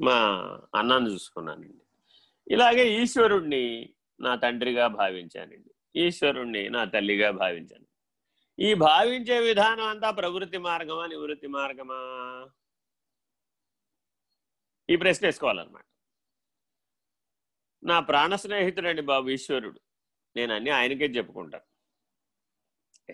మా అన్నాన్ని చూసుకున్నానండి. ఇలాగే ఈశ్వరుణ్ణి నా తండ్రిగా భావించానండి. ఈశ్వరుణ్ణి నా తల్లిగా భావించాను. ఈ భావించే విధానం అంతా ప్రవృత్తి మార్గమా నివృత్తి మార్గమా? ఈ ప్రశ్న వేసుకోవాలన్నమాట. నా ప్రాణ స్నేహితుడండి బాబు ఈశ్వరుడు. నేను అన్ని ఆయనకే చెప్పుకుంటాను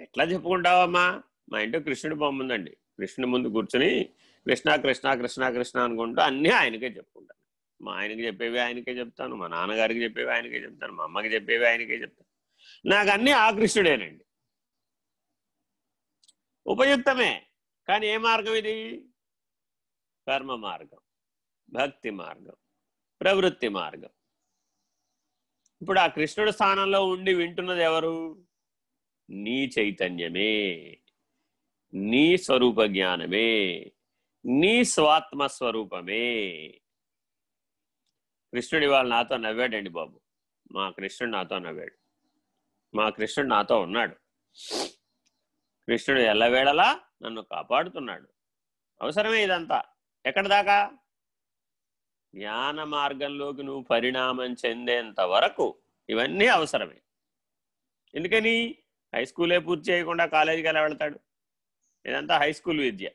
ఎట్లా చెప్పుకుంటావమ్మా? మా ఇంట్లో కృష్ణుడు బొమ్మ ఉందండి. కృష్ణుడి ముందు కూర్చుని కృష్ణ కృష్ణ కృష్ణ కృష్ణ అనుకుంటూ అన్నీ ఆయనకే చెప్పుకుంటాను. మా ఆయనకి చెప్పేవి ఆయనకే చెప్తాను మా నాన్నగారికి చెప్పేవి ఆయనకే చెప్తాను మా అమ్మకి చెప్పేవి ఆయనకే చెప్తాను. నాకు అన్నీ ఆ కృష్ణుడేనండి. ఉపయుక్తమే కానీ ఏ మార్గం ఇది? కర్మ మార్గం భక్తి మార్గం ప్రవృత్తి మార్గం. ఇప్పుడు ఆ కృష్ణుడి స్థానంలో ఉండి వింటున్నది ఎవరు? నీ చైతన్యమే నీ స్వరూప జ్ఞానమే. నీ స్వాత్మ స్వరూపమే కృష్ణుడు ఇవాళ నాతో నవ్వాడండి బాబు. మా కృష్ణుడు నాతో నవ్వాడు. మా కృష్ణుడు నాతో ఉన్నాడు. కృష్ణుడు ఎల్లవేళలా నన్ను కాపాడుతున్నాడు. అవసరమే ఇదంతా. ఎక్కడ దాకా? జ్ఞాన మార్గంలోకి నువ్వు పరిణామం చెందేంత వరకు ఇవన్నీ అవసరమే. ఎందుకని? హై స్కూలే పూర్తి చేయకుండా కాలేజీకి ఎలా వెళ్తాడు? ఇదంతా హై స్కూల్ విద్య.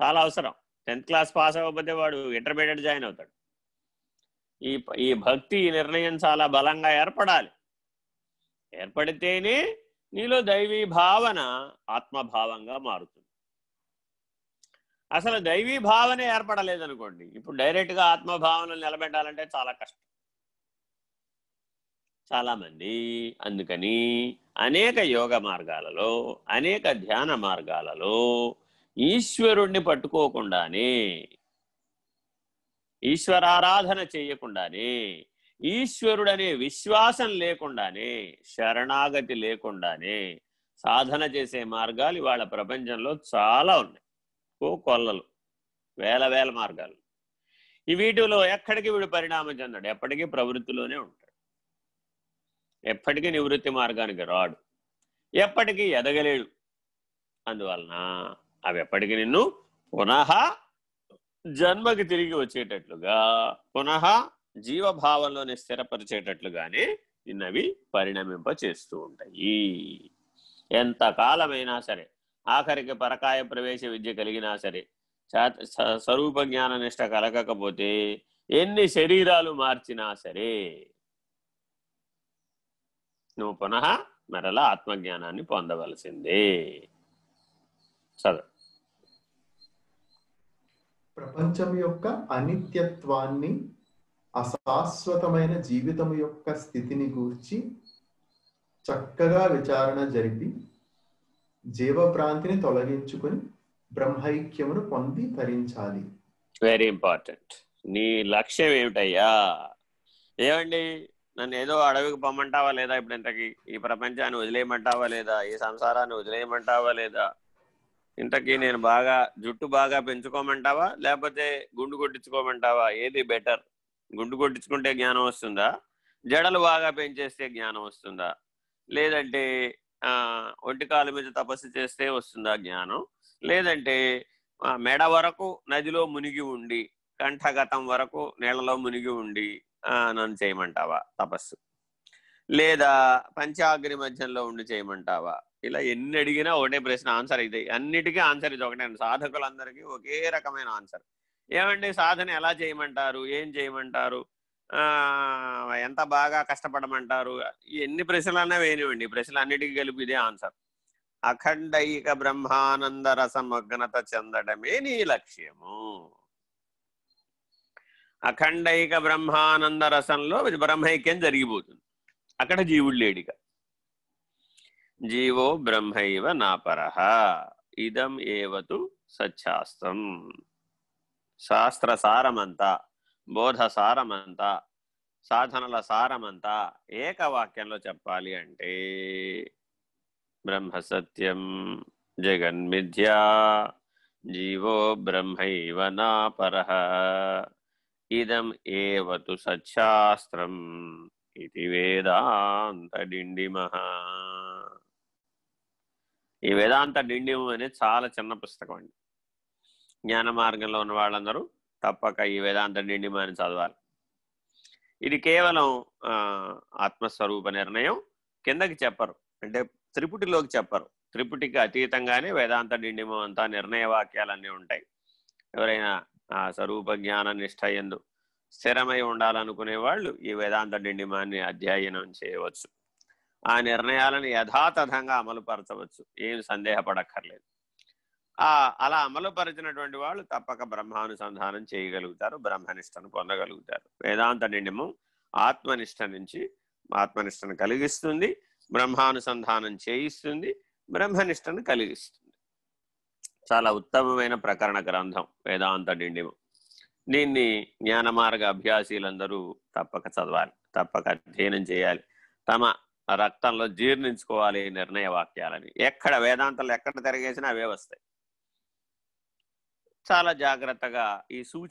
చాలా అవసరం. టెన్త్ క్లాస్ పాస్ అవ్వకపోతే వాడు ఇంటర్మీడియట్ జాయిన్ అవుతాడు. ఈ ఈ భక్తి నిర్ణయం చాలా బలంగా ఏర్పడాలి. ఏర్పడితేనే నీలో దైవీ భావన ఆత్మభావంగా మారుతుంది. అసలు దైవీ భావన ఏర్పడలేదనుకోండి ఇప్పుడు డైరెక్ట్గా ఆత్మభావనలు నిలబెట్టాలంటే చాలా కష్టం. చాలామంది అందుకని అనేక యోగ మార్గాలలో అనేక ధ్యాన మార్గాలలో ఈశ్వరుణ్ణి పట్టుకోకుండానే ఈశ్వరారాధన చేయకుండానే ఈశ్వరుడనే విశ్వాసం లేకుండానే శరణాగతి లేకుండానే సాధన చేసే మార్గాలు ఇవాళ ప్రపంచంలో చాలా ఉన్నాయి. ఓ కొల్లలు వేల వేల మార్గాలు. ఈ వీటిలో ఎక్కడికి వీడు పరిణామం చెందాడు? ఎప్పటికీ ప్రవృత్తిలోనే ఉంటాడు. ఎప్పటికీ నివృత్తి మార్గానికి రాడు. ఎప్పటికీ ఎదగలేడు. అందువలన అవి ఎప్పటికీ నిన్ను పునః జన్మకి తిరిగి వచ్చేటట్లుగా పునః జీవభావంలోనే స్థిరపరిచేటట్లుగానే నిన్నవి పరిణమింప చేస్తూ ఉంటాయి. ఎంతకాలమైనా సరే ఆఖరికి పరకాయ ప్రవేశ విద్య కలిగినా సరే స్వరూప జ్ఞాన నిష్ట కలగకపోతే ఎన్ని శరీరాలు మార్చినా సరే నువ్వు పునః మరలా ఆత్మజ్ఞానాన్ని పొందవలసిందే. చదువు ప్రపంచం యొక్క అనిత్యత్వాన్ని అశాశ్వతమైన జీవితం యొక్క స్థితిని గూర్చి చక్కగా విచారణ జరిపి జీవభ్రాంతిని తొలగించుకొని బ్రహ్మైక్యమును పొంది తరించాలి. వెరీ ఇంపార్టెంట్ నీ లక్ష్యం ఏమిటయ్యా? ఏమండి? నన్ను ఏదో అడవికి పొమ్మంటావా లేదా? ఇప్పుడు ఇంతకి ఈ ప్రపంచాన్ని వదిలేయమంటావా లేదా? ఈ సంసారాన్ని వదిలేయమంటావా లేదా? ఇంతకీ నేను బాగా జుట్టు బాగా పెంచుకోమంటావా? లేకపోతే గుండు కొట్టించుకోమంటావా? ఏది బెటర్? గుండు కొట్టించుకుంటే జ్ఞానం వస్తుందా? జడలు బాగా పెంచేస్తే జ్ఞానం వస్తుందా? లేదంటే ఒంటి కాలు మీద తపస్సు చేస్తే వస్తుందా జ్ఞానం? లేదంటే మెడ వరకు నదిలో మునిగి ఉండి కంఠగతం వరకు నీళ్ళలో మునిగి ఉండి నన్ను చేయమంటావా? తపస్సు. లేదా పంచాగ్ని మధ్యంలో ఉండి చేయమంటావా? ఇలా ఎన్ని అడిగినా ఒకటే ప్రశ్న ఆన్సర్ అయితే అన్నిటికీ ఆన్సర్ ఇది ఒకటే సాధకులందరికీ ఒకే రకమైన ఆన్సర్. ఏమండి? సాధన ఎలా చేయమంటారు? ఏం చేయమంటారు? ఎంత బాగా కష్టపడమంటారు? ఎన్ని ప్రశ్నలన్నా వేయనివ్వండి. ప్రశ్నలు అన్నిటికీ కలిపి ఇదే ఆన్సర్. అఖండైక బ్రహ్మానంద రసమగ్నత చెందడమే నీ లక్ష్యము. అఖండైక బ్రహ్మానంద రసంలో బ్రహ్మైక్యం జరిగిపోతుంది. అక్కడ జీవుడు లేడిక జీవో బ్రహ్మైవ నాపర. ఇదం ఏవతు సచ్చాస్తం శాస్త్ర సారమంతా బోధ సారమంతా సాధనల సారమంతా ఏకవాక్యంలో చెప్పాలి అంటే బ్రహ్మసత్యం జగన్మిథ్యా జీవో బ్రహ్మైవ నాపర. ఇదం ఏవతు సత్యాస్త్రం ఇది వేదాంత డిండిమః ఈ వేదాంత డిండిమం అనేది చాలా చిన్న పుస్తకం అండి. జ్ఞాన మార్గంలో ఉన్న వాళ్ళందరూ తప్పక ఈ వేదాంత నిండిమాని చదవాలి. ఇది కేవలం ఆత్మస్వరూప నిర్ణయం. కిందకి చెప్పరు. అంటే త్రిపుటిలోకి చెప్పరు. త్రిపుటికి అతీతంగానే వేదాంత డిండిమం అంతా నిర్ణయ వాక్యాలన్నీ ఉంటాయి. ఎవరైనా ఆ స్వరూప జ్ఞాన నిష్ట ఎందు స్థిరమై ఉండాలనుకునే వాళ్ళు ఈ వేదాంత డిండిమాన్ని అధ్యయనం చేయవచ్చు. ఆ నిర్ణయాలను యథాతథంగా అమలుపరచవచ్చు. ఏం సందేహపడక్కర్లేదు. ఆ అలా అమలుపరిచినటువంటి వాళ్ళు తప్పక బ్రహ్మానుసంధానం చేయగలుగుతారు బ్రహ్మనిష్టను పొందగలుగుతారు. వేదాంత నిండము ఆత్మనిష్ట నుంచి ఆత్మనిష్టను కలిగిస్తుంది బ్రహ్మానుసంధానం చేయిస్తుంది బ్రహ్మనిష్టను కలిగిస్తుంది. చాలా ఉత్తమమైన ప్రకరణ గ్రంథం వేదాంత నిండిము. దీన్ని జ్ఞానమార్గ అభ్యాసీలందరూ తప్పక చదవాలి తప్పక అధ్యయనం చేయాలి. తమ రక్తంలో జీర్ణించుకోవాలి నిర్ణయ వాక్యాలని. ఎక్కడ వేదాంతాలు ఎక్కడ తిరగేసినా అవే వస్తాయి. చాలా జాగ్రత్తగా ఈ సూచన